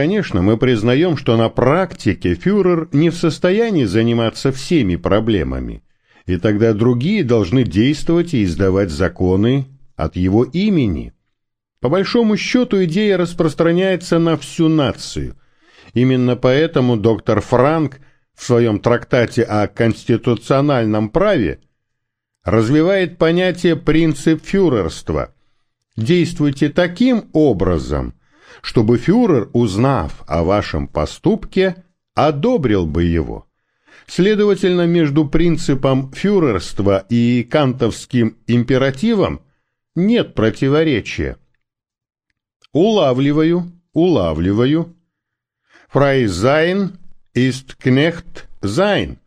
Конечно, мы признаем, что на практике фюрер не в состоянии заниматься всеми проблемами, и тогда другие должны действовать и издавать законы от его имени. По большому счету идея распространяется на всю нацию. Именно поэтому доктор Франк в своем трактате о конституциональном праве развивает понятие принцип фюрерства. Действуйте таким образом, чтобы фюрер, узнав о вашем поступке, одобрил бы его. Следовательно, между принципом фюрерства и кантовским императивом нет противоречия. Улавливаю, улавливаю. Frei sein ist Knecht sein.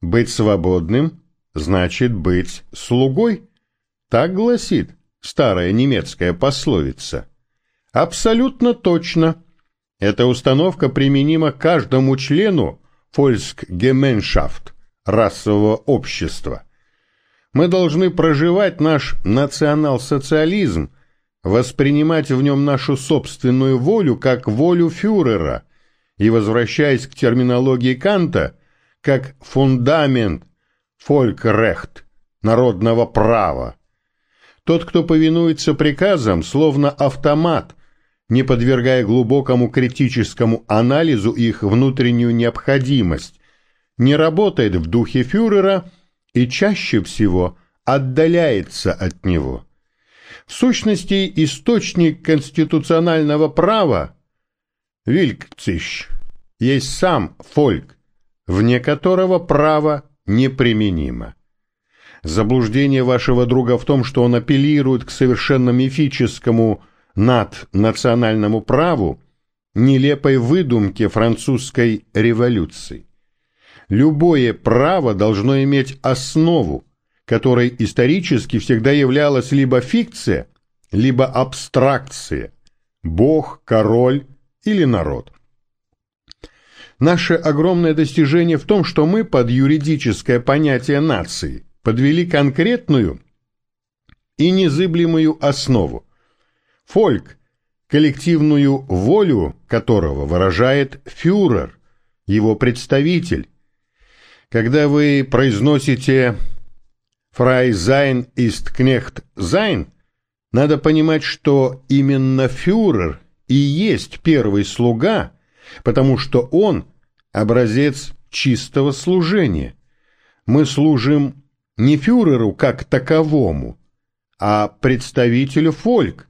Быть свободным значит быть слугой. Так гласит старая немецкая пословица. Абсолютно точно. Эта установка применима каждому члену Volksgemeinschaft, расового общества. Мы должны проживать наш национал-социализм, воспринимать в нем нашу собственную волю как волю фюрера и, возвращаясь к терминологии Канта, как фундамент фолькрехт, народного права. Тот, кто повинуется приказам, словно автомат, не подвергая глубокому критическому анализу их внутреннюю необходимость, не работает в духе фюрера и чаще всего отдаляется от него. В сущности, источник конституционального права Вилькцищ есть сам фольк, вне которого право неприменимо. Заблуждение вашего друга в том, что он апеллирует к совершенно мифическому наднациональному праву, нелепой выдумке французской революции. Любое право должно иметь основу, которой исторически всегда являлась либо фикция, либо абстракция, бог, король или народ. Наше огромное достижение в том, что мы под юридическое понятие нации подвели конкретную и незыблемую основу. Фольк, коллективную волю которого выражает фюрер, его представитель. Когда вы произносите Фрай Зайн ist Knecht Sein, надо понимать, что именно фюрер и есть первый слуга, потому что он образец чистого служения. Мы служим не фюреру как таковому, а представителю фольк.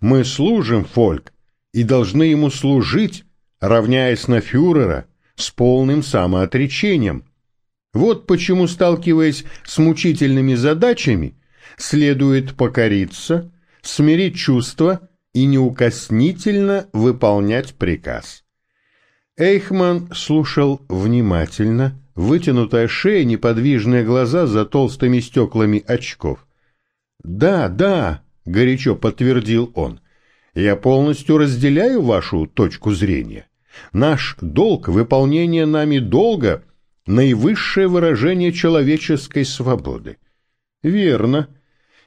Мы служим фольк и должны ему служить, равняясь на фюрера, с полным самоотречением – вот почему, сталкиваясь с мучительными задачами, следует покориться, смирить чувства и неукоснительно выполнять приказ. Эйхман слушал внимательно, вытянутая шея, неподвижные глаза за толстыми стеклами очков. «Да, да», — горячо подтвердил он, — «я полностью разделяю вашу точку зрения. Наш долг — выполнение нами долга — наивысшее выражение человеческой свободы. Верно.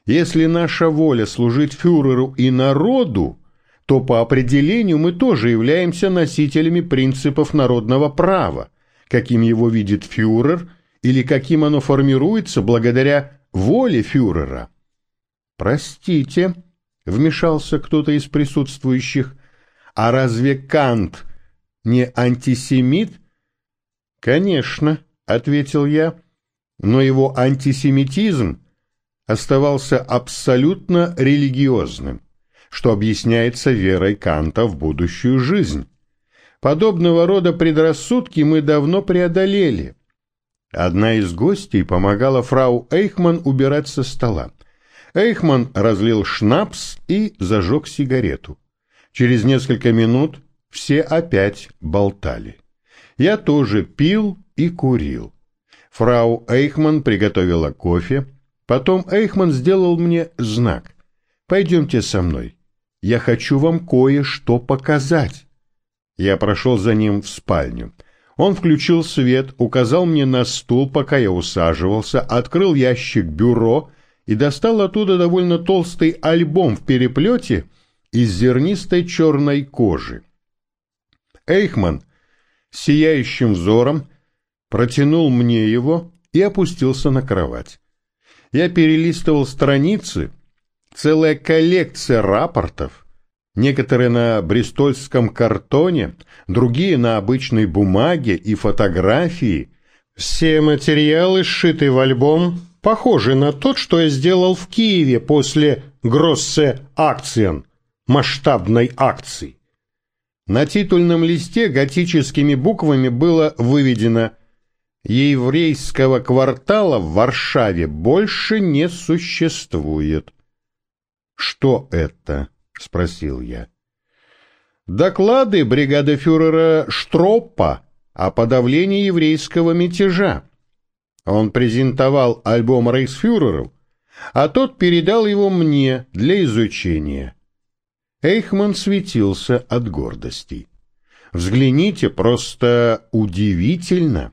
Если наша воля служить фюреру и народу, то по определению мы тоже являемся носителями принципов народного права, каким его видит фюрер или каким оно формируется благодаря воле фюрера. «Простите», — вмешался кто-то из присутствующих, «а разве Кант не антисемит «Конечно», — ответил я, — «но его антисемитизм оставался абсолютно религиозным, что объясняется верой Канта в будущую жизнь. Подобного рода предрассудки мы давно преодолели». Одна из гостей помогала фрау Эйхман убирать со стола. Эйхман разлил шнапс и зажег сигарету. Через несколько минут все опять болтали. Я тоже пил и курил. Фрау Эйхман приготовила кофе. Потом Эйхман сделал мне знак. «Пойдемте со мной. Я хочу вам кое-что показать». Я прошел за ним в спальню. Он включил свет, указал мне на стул, пока я усаживался, открыл ящик бюро и достал оттуда довольно толстый альбом в переплете из зернистой черной кожи. Эйхман сияющим взором протянул мне его и опустился на кровать. Я перелистывал страницы, целая коллекция рапортов, некоторые на бристольском картоне, другие на обычной бумаге и фотографии. Все материалы, сшиты в альбом, похожи на тот, что я сделал в Киеве после Гроссе Акцион, масштабной акции. На титульном листе готическими буквами было выведено «Еврейского квартала в Варшаве больше не существует». «Что это?» — спросил я. «Доклады бригады фюрера Штроппа о подавлении еврейского мятежа. Он презентовал альбом рейхсфюреру, а тот передал его мне для изучения». Эйхман светился от гордости. «Взгляните, просто удивительно!»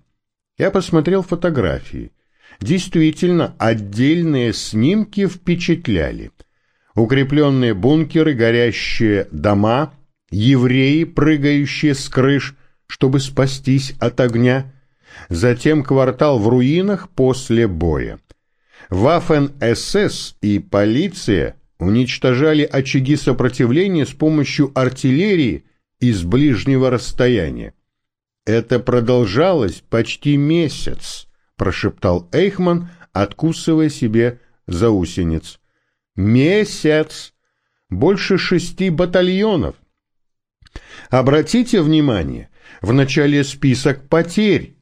Я посмотрел фотографии. Действительно, отдельные снимки впечатляли. Укрепленные бункеры, горящие дома, евреи, прыгающие с крыш, чтобы спастись от огня. Затем квартал в руинах после боя. Вафен-СС и полиция уничтожали очаги сопротивления с помощью артиллерии из ближнего расстояния. «Это продолжалось почти месяц», — прошептал Эйхман, откусывая себе заусенец. «Месяц! Больше шести батальонов!» Обратите внимание, в начале список потерь.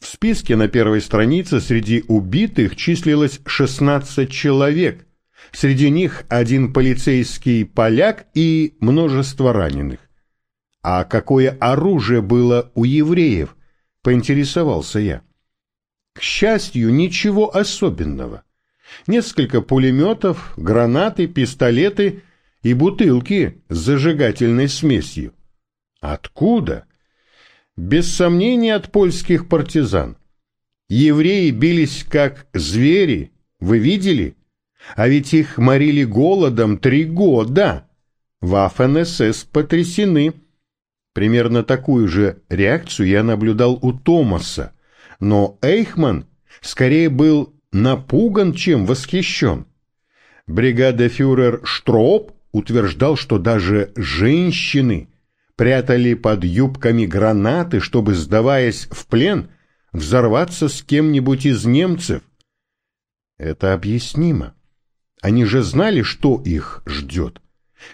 В списке на первой странице среди убитых числилось 16 человек, Среди них один полицейский поляк и множество раненых. А какое оружие было у евреев, поинтересовался я. К счастью, ничего особенного. Несколько пулеметов, гранаты, пистолеты и бутылки с зажигательной смесью. Откуда? Без сомнения от польских партизан. Евреи бились как звери, вы видели? А ведь их морили голодом три года. Вафен-СС потрясены. Примерно такую же реакцию я наблюдал у Томаса, но Эйхман скорее был напуган, чем восхищен. Бригада фюрер Штроп утверждал, что даже женщины прятали под юбками гранаты, чтобы, сдаваясь в плен, взорваться с кем-нибудь из немцев. Это объяснимо. Они же знали, что их ждет.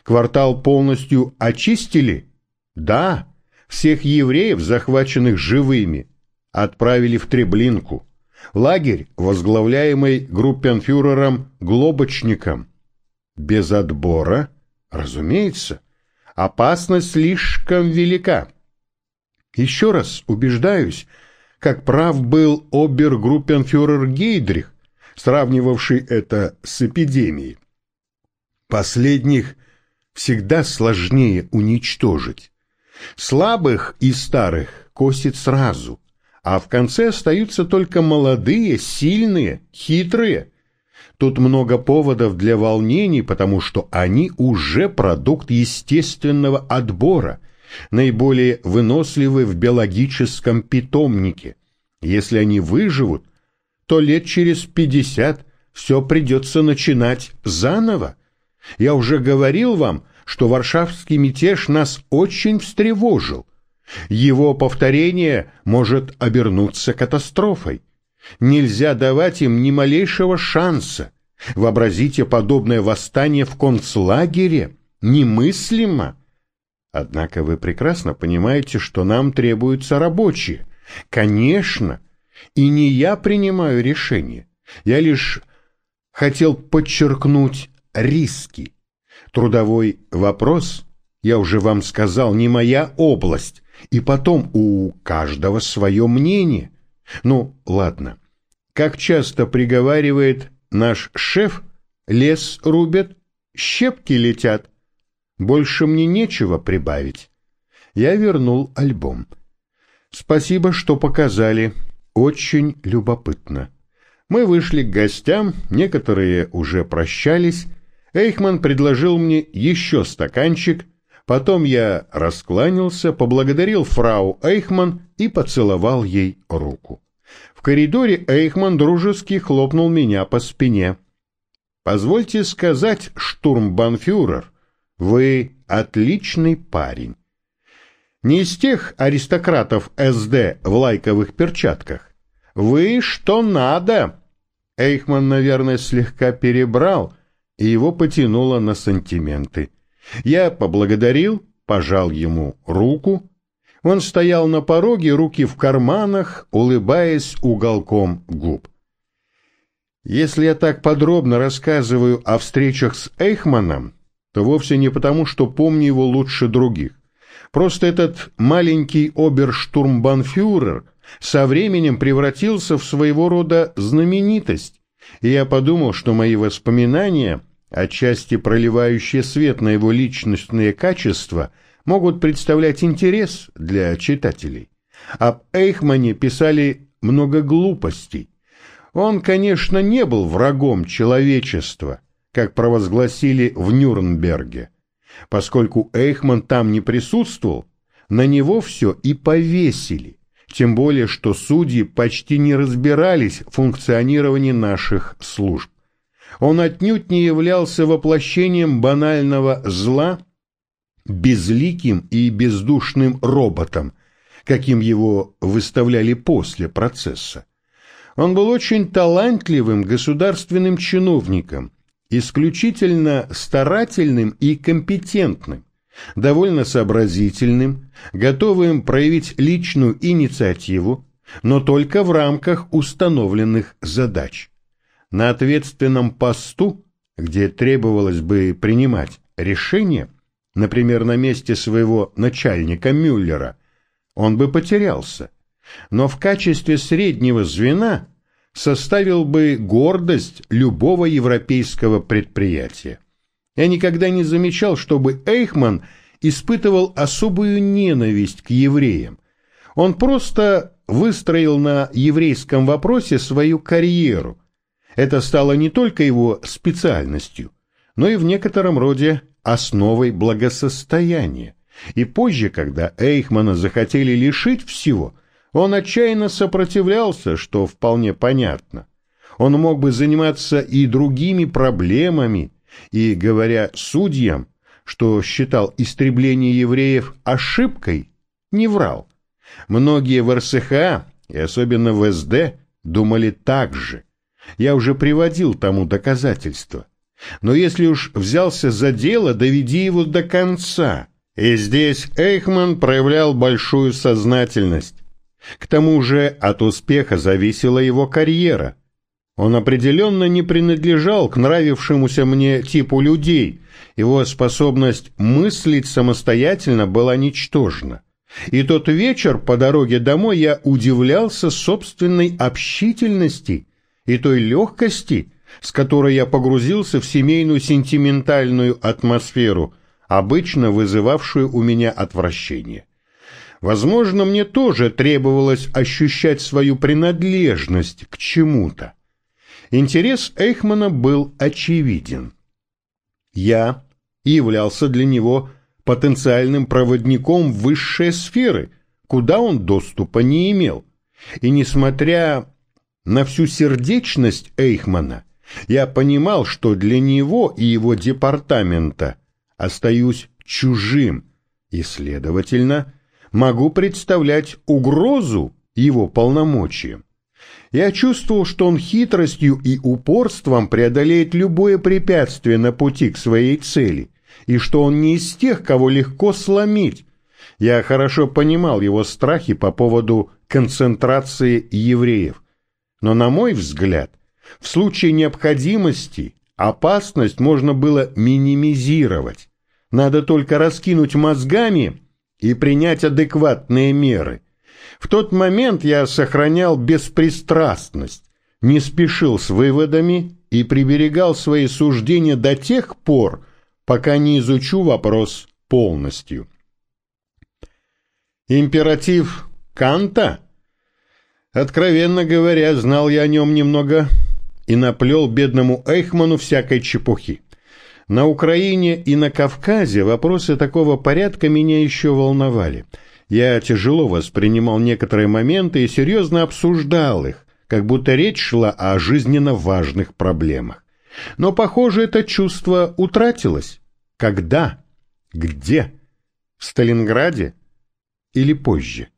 Квартал полностью очистили? Да, всех евреев, захваченных живыми, отправили в Треблинку. Лагерь, возглавляемый группенфюрером Глобочником. Без отбора, разумеется, опасность слишком велика. Еще раз убеждаюсь, как прав был обергруппенфюрер Гейдрих, сравнивавший это с эпидемией. Последних всегда сложнее уничтожить. Слабых и старых косит сразу, а в конце остаются только молодые, сильные, хитрые. Тут много поводов для волнений, потому что они уже продукт естественного отбора, наиболее выносливы в биологическом питомнике. Если они выживут – то лет через пятьдесят все придется начинать заново. Я уже говорил вам, что варшавский мятеж нас очень встревожил. Его повторение может обернуться катастрофой. Нельзя давать им ни малейшего шанса. Вообразите подобное восстание в концлагере. Немыслимо. Однако вы прекрасно понимаете, что нам требуются рабочие. Конечно, и не я принимаю решение. Я лишь хотел подчеркнуть риски. Трудовой вопрос, я уже вам сказал, не моя область. И потом у каждого свое мнение. Ну, ладно. Как часто приговаривает наш шеф, лес рубят, щепки летят. Больше мне нечего прибавить. Я вернул альбом. Спасибо, что показали очень любопытно. Мы вышли к гостям, некоторые уже прощались. Эйхман предложил мне еще стаканчик, Потом я раскланялся, поблагодарил фрау Эйхман и поцеловал ей руку. В коридоре Эйхман дружески хлопнул меня по спине. «Позвольте сказать, штурмбанфюрер, вы отличный парень. Не из тех аристократов СД в лайковых перчатках. Вы что надо!» Эйхман, наверное, слегка перебрал, и его потянуло на сантименты. Я поблагодарил, пожал ему руку. Он стоял на пороге, руки в карманах, улыбаясь уголком губ. Если я так подробно рассказываю о встречах с Эйхманом, то вовсе не потому, что помню его лучше других. Просто этот маленький оберштурмбанфюрер со временем превратился в своего рода знаменитость, и я подумал, что мои воспоминания отчасти проливающие свет на его личностные качества, могут представлять интерес для читателей. Об Эйхмане писали много глупостей. Он, конечно, не был врагом человечества, как провозгласили в Нюрнберге. Поскольку Эйхман там не присутствовал, на него все и повесили, тем более что судьи почти не разбирались в функционировании наших служб. Он отнюдь не являлся воплощением банального зла, безликим и бездушным роботом, каким его выставляли после процесса. Он был очень талантливым государственным чиновником, исключительно старательным и компетентным, довольно сообразительным, готовым проявить личную инициативу, но только в рамках установленных задач. На ответственном посту, где требовалось бы принимать решения, например, на месте своего начальника Мюллера, он бы потерялся. Но в качестве среднего звена составил бы гордость любого европейского предприятия. Я никогда не замечал, чтобы Эйхман испытывал особую ненависть к евреям. Он просто выстроил на еврейском вопросе свою карьеру – это стало не только его специальностью, но и в некотором роде основой благосостояния. И позже, когда Эйхмана захотели лишить всего, он отчаянно сопротивлялся, что вполне понятно. Он мог бы заниматься и другими проблемами, и, говоря судьям, что считал истребление евреев ошибкой, не врал. Многие в РСХА, и особенно в СД, думали так же. Я уже приводил тому доказательства. Но если уж взялся за дело, доведи его до конца. И здесь Эйхман проявлял большую сознательность. К тому же от успеха зависела его карьера. Он определенно не принадлежал к нравившемуся мне типу людей, его способность мыслить самостоятельно была ничтожна. И тот вечер по дороге домой я удивлялся собственной общительности и той легкости, с которой я погрузился в семейную сентиментальную атмосферу, обычно вызывавшую у меня отвращение. Возможно, мне тоже требовалось ощущать свою принадлежность к чему-то. Интерес Эйхмана был очевиден. Я являлся для него потенциальным проводником высшей сферы, куда он доступа не имел. И несмотря на всю сердечность Эйхмана, я понимал, что для него и его департамента остаюсь чужим и, следовательно, могу представлять угрозу его полномочиям. Я чувствовал, что он хитростью и упорством преодолеет любое препятствие на пути к своей цели, и что он не из тех, кого легко сломить. Я хорошо понимал его страхи по поводу концентрации евреев. Но, на мой взгляд, в случае необходимости опасность можно было минимизировать. Надо только раскинуть мозгами и принять адекватные меры. В тот момент я сохранял беспристрастность, не спешил с выводами и приберегал свои суждения до тех пор, пока не изучу вопрос полностью. Императив Канта – Откровенно говоря, знал я о нем немного и наплел бедному Эйхману всякой чепухи. На Украине и на Кавказе вопросы такого порядка меня еще волновали. Я тяжело воспринимал некоторые моменты и серьезно обсуждал их, как будто речь шла о жизненно важных проблемах. Но, похоже, это чувство утратилось. Когда? Где? В Сталинграде? Или позже?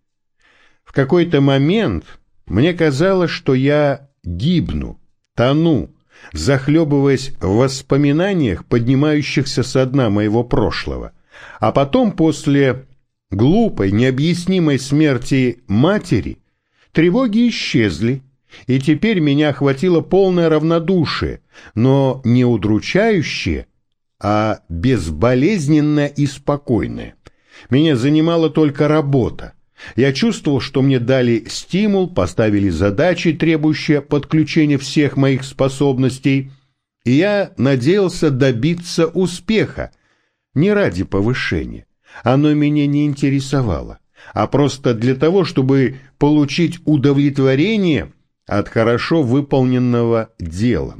В какой-то момент мне казалось, что я гибну, тону, захлебываясь в воспоминаниях, поднимающихся со дна моего прошлого. А потом, после глупой, необъяснимой смерти матери, тревоги исчезли, и теперь меня охватило полное равнодушие, но не удручающее, а безболезненное и спокойное. Меня занимала только работа. Я чувствовал, что мне дали стимул, поставили задачи, требующие подключения всех моих способностей, и я надеялся добиться успеха. Не ради повышения. Оно меня не интересовало, а просто для того, чтобы получить удовлетворение от хорошо выполненного дела.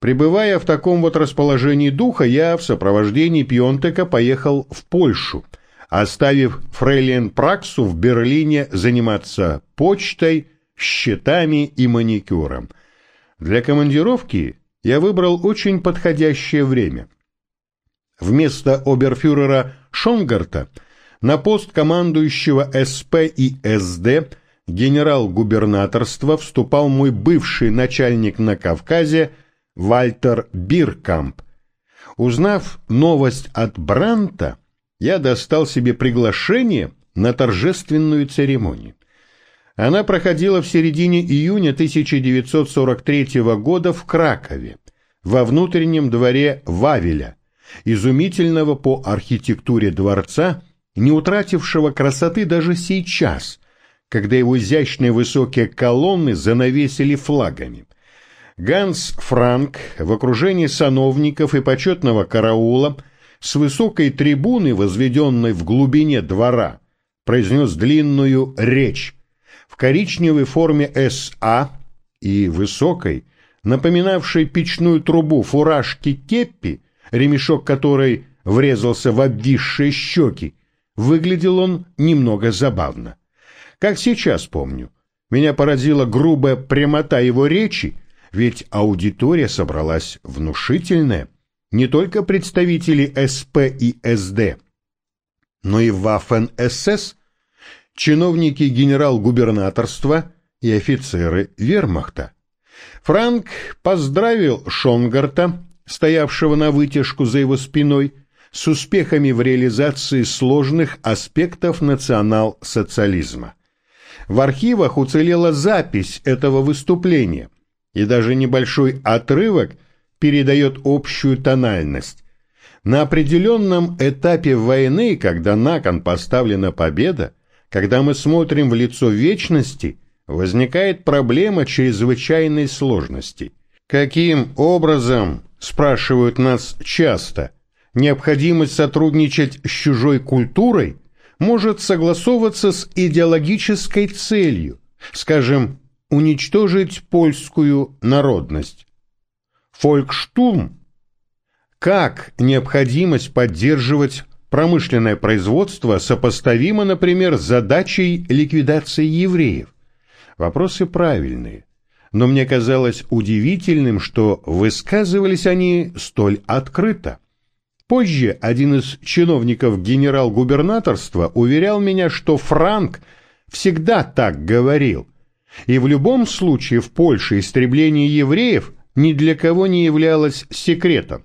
Пребывая в таком вот расположении духа, я в сопровождении Пьонтека поехал в Польшу – оставив фрейлин Праксу в Берлине заниматься почтой, счетами и маникюром. Для командировки я выбрал очень подходящее время. Вместо оберфюрера Шонгарта на пост командующего СП и СД генерал-губернаторства вступал мой бывший начальник на Кавказе Вальтер Биркамп. Узнав новость от Бранта, я достал себе приглашение на торжественную церемонию. Она проходила в середине июня 1943 года в Кракове, во внутреннем дворе Вавеля, изумительного по архитектуре дворца, не утратившего красоты даже сейчас, когда его изящные высокие колонны занавесили флагами. Ганс Франк в окружении сановников и почетного караула – с высокой трибуны, возведенной в глубине двора, произнес длинную речь в коричневой форме СА и высокой, напоминавшей печную трубу фуражки кеппи, ремешок которой врезался в обвисшие щеки, выглядел он немного забавно. Как сейчас помню, меня поразила грубая прямота его речи, ведь аудитория собралась внушительная не только представители СП и СД, но и Вафен-СС, чиновники генерал-губернаторства и офицеры вермахта. Франк поздравил Шонгарта, стоявшего на вытяжку за его спиной, с успехами в реализации сложных аспектов национал-социализма. В архивах уцелела запись этого выступления, и даже небольшой отрывок – передает общую тональность. На определенном этапе войны, когда на кон поставлена победа, когда мы смотрим в лицо вечности, возникает проблема чрезвычайной сложности. Каким образом, спрашивают нас часто, необходимость сотрудничать с чужой культурой может согласовываться с идеологической целью, скажем, уничтожить польскую народность. Фолькштурм. Как необходимость поддерживать промышленное производство сопоставима, например, с задачей ликвидации евреев? Вопросы правильные, но мне казалось удивительным, что высказывались они столь открыто. Позже один из чиновников генерал-губернаторства уверял меня, что Франк всегда так говорил, и в любом случае в Польше истребление евреев ни для кого не являлось секретом.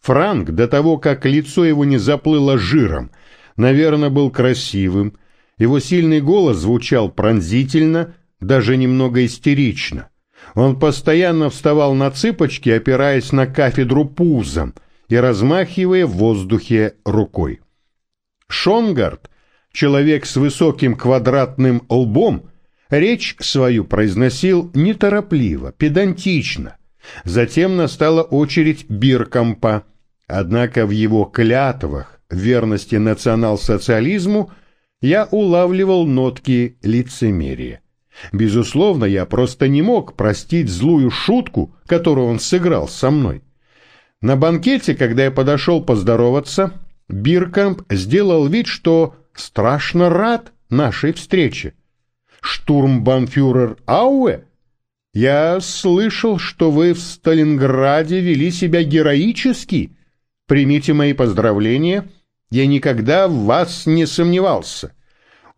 Франк, до того, как лицо его не заплыло жиром, наверное, был красивым. Его сильный голос звучал пронзительно, даже немного истерично. Он постоянно вставал на цыпочки, опираясь на кафедру пузом и размахивая в воздухе рукой. Шонгард, человек с высоким квадратным лбом, речь свою произносил неторопливо, педантично, Затем настала очередь Биркампа, однако в его клятвах верности национал-социализму я улавливал нотки лицемерия. Безусловно, я просто не мог простить злую шутку, которую он сыграл со мной. На банкете, когда я подошел поздороваться, Биркамп сделал вид, что страшно рад нашей встрече. Штурмбанфюрер Ауэ? Я слышал, что вы в Сталинграде вели себя героически. Примите мои поздравления. Я никогда в вас не сомневался.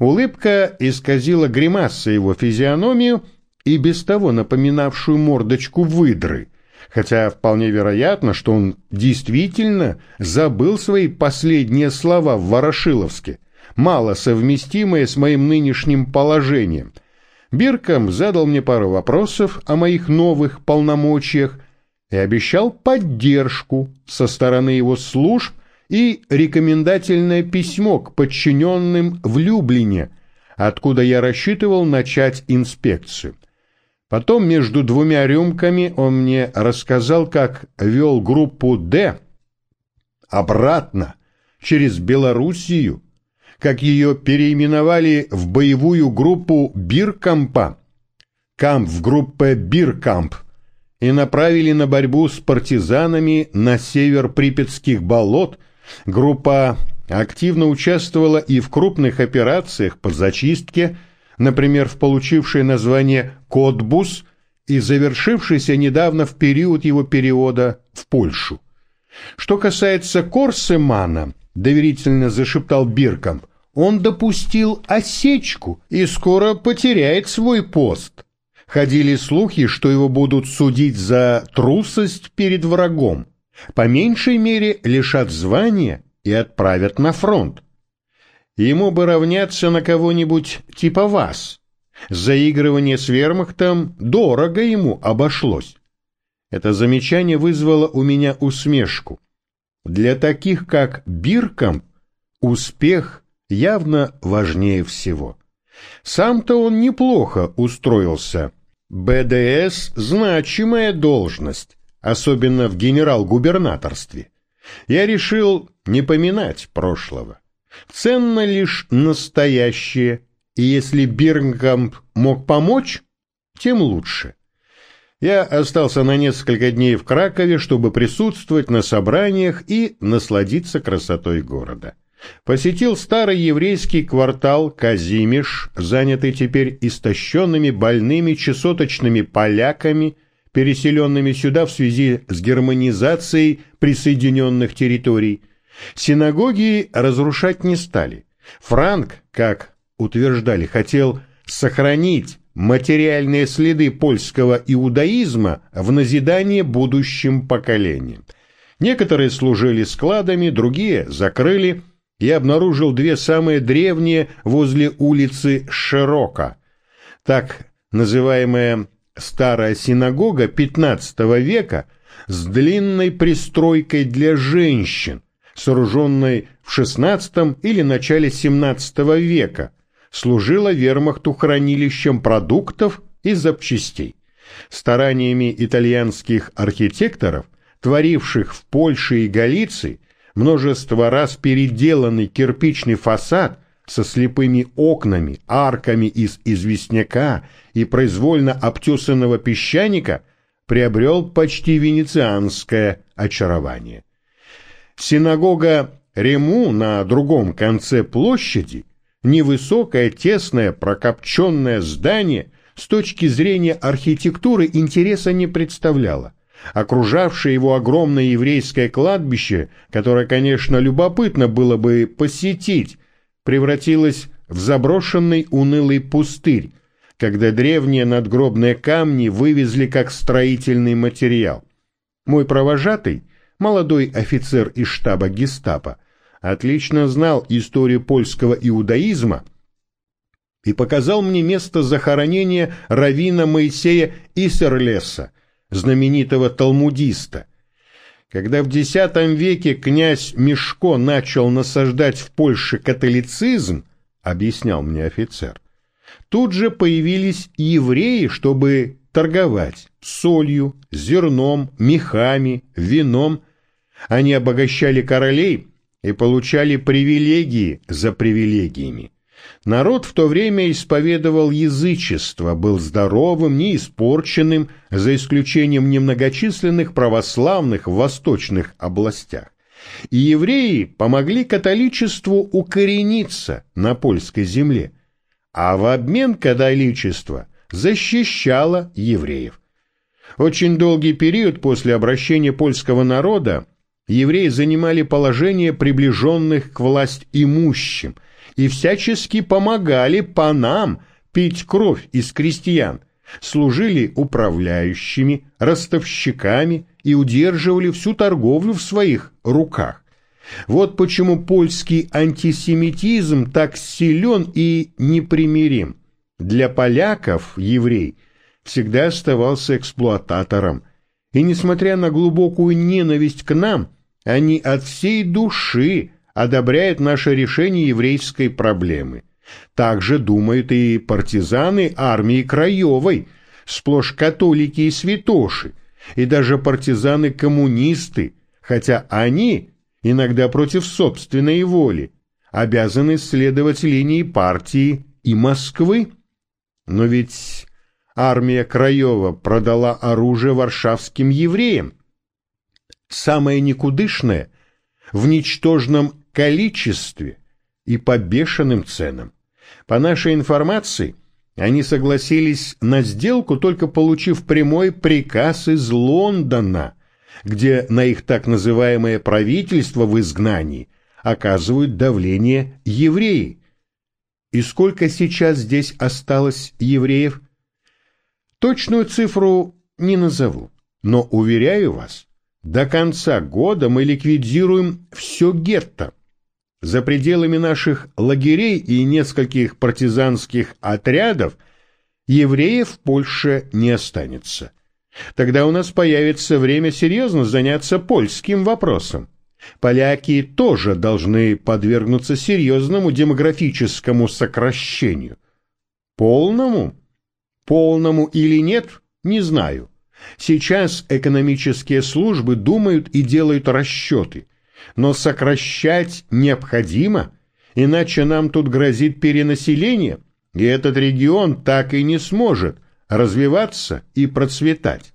Улыбка исказила гримаса его физиономию и без того напоминавшую мордочку выдры, хотя вполне вероятно, что он действительно забыл свои последние слова в Ворошиловске, мало совместимые с моим нынешним положением. Бирком задал мне пару вопросов о моих новых полномочиях и обещал поддержку со стороны его служб и рекомендательное письмо к подчиненным в Люблине, откуда я рассчитывал начать инспекцию. Потом между двумя рюмками он мне рассказал, как вел группу «Д» обратно через Белоруссию, как ее переименовали в боевую группу Биркампа, камп в группе Биркамп, и направили на борьбу с партизанами на север Припятских болот – Группа активно участвовала и в крупных операциях по зачистке, например, в получившей название «Котбус» и завершившейся недавно в период его перевода в Польшу. Что касается Корсемана, доверительно зашептал Биркамп, он допустил осечку и скоро потеряет свой пост. Ходили слухи, что его будут судить за трусость перед врагом по меньшей мере лишат звания и отправят на фронт. Ему бы равняться на кого-нибудь типа вас. Заигрывание с вермахтом дорого ему обошлось. Это замечание вызвало у меня усмешку. Для таких, как Бирком, успех явно важнее всего. Сам-то он неплохо устроился. БДС – значимая должность особенно в генерал-губернаторстве, я решил не поминать прошлого. Ценно лишь настоящее, и если Бирнгамп мог помочь, тем лучше. Я остался на несколько дней в Кракове, чтобы присутствовать на собраниях и насладиться красотой города. Посетил старый еврейский квартал Казимиш, занятый теперь истощенными больными чесоточными поляками переселенными сюда в связи с германизацией присоединенных территорий. Синагоги разрушать не стали. Франк, как утверждали, хотел сохранить материальные следы польского иудаизма в назидание будущим поколениям. Некоторые служили складами, другие закрыли. Я обнаружил две самые древние возле улицы Широка. Так называемая Старая синагога XV века с длинной пристройкой для женщин, сооруженной в XVI или начале XVII века, служила вермахту хранилищем продуктов и запчастей. Стараниями итальянских архитекторов, творивших в Польше и Галиции, множество раз переделанный кирпичный фасад со слепыми окнами, арками из известняка и произвольно обтесанного песчаника приобрел почти венецианское очарование. Синагога Рему на другом конце площади, невысокое, тесное, прокопченное здание с точки зрения архитектуры интереса не представляло. Окружавшее его огромное еврейское кладбище, которое, конечно, любопытно было бы посетить, превратилось в заброшенный унылый пустырь, когда древние надгробные камни вывезли как строительный материал. Мой провожатый, молодой офицер из штаба гестапо, отлично знал историю польского иудаизма и показал мне место захоронения равина Моисея Исерлеса, знаменитого талмудиста, когда в X веке князь Мишко начал насаждать в Польше католицизм, объяснял мне офицер, тут же появились евреи, чтобы торговать солью, зерном, мехами, вином. Они обогащали королей и получали привилегии за привилегиями. Народ в то время исповедовал язычество, был здоровым, не испорченным, за исключением немногочисленных православных в восточных областях. И евреи помогли католичеству укорениться на польской земле, а в обмен католичество защищало евреев. Очень долгий период после обращения польского народа евреи занимали положение приближенных к власть имущим и всячески помогали панам пить кровь из крестьян, служили управляющими, ростовщиками и удерживали всю торговлю в своих руках. Вот почему польский антисемитизм так силен и непримирим. Для поляков еврей всегда оставался эксплуататором, и несмотря на глубокую ненависть к нам, они от всей души одобряют наше решение еврейской проблемы. Также думают и партизаны армии Краевой, сплошь католики и святоши, и даже партизаны-коммунисты, хотя они, иногда против собственной воли, обязаны следовать линии партии и Москвы. Но ведь армия Краева продала оружие варшавским евреям. Самое никудышное в ничтожном количестве и по бешеным ценам. По нашей информации, они согласились на сделку, только получив прямой приказ из Лондона, где на их так называемое правительство в изгнании оказывают давление евреи. И сколько сейчас здесь осталось евреев? Точную цифру не назову, но уверяю вас, до конца года мы ликвидируем все гетто. За пределами наших лагерей и нескольких партизанских отрядов евреев в Польше не останется. Тогда у нас появится время серьезно заняться польским вопросом. Поляки тоже должны подвергнуться серьезному демографическому сокращению. Полному? Полному или нет, не знаю. Сейчас экономические службы думают и делают расчеты, но сокращать необходимо, иначе нам тут грозит перенаселение, и этот регион так и не сможет развиваться и процветать.